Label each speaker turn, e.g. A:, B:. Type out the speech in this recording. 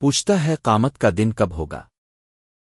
A: پوچھتا ہے قامت کا دن کب ہوگا؟